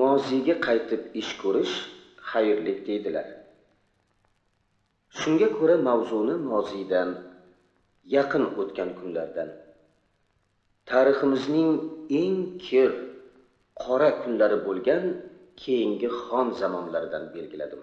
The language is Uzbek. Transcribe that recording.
moziyga qaytib ish ko'rish xayrli deydilar. Shunga ko'ra mavzuni moziydan yaqin o'tgan kunlardan tariximizning eng kir qora kunlari bo'lgan keyingi xon zamonlaridan belgiladim.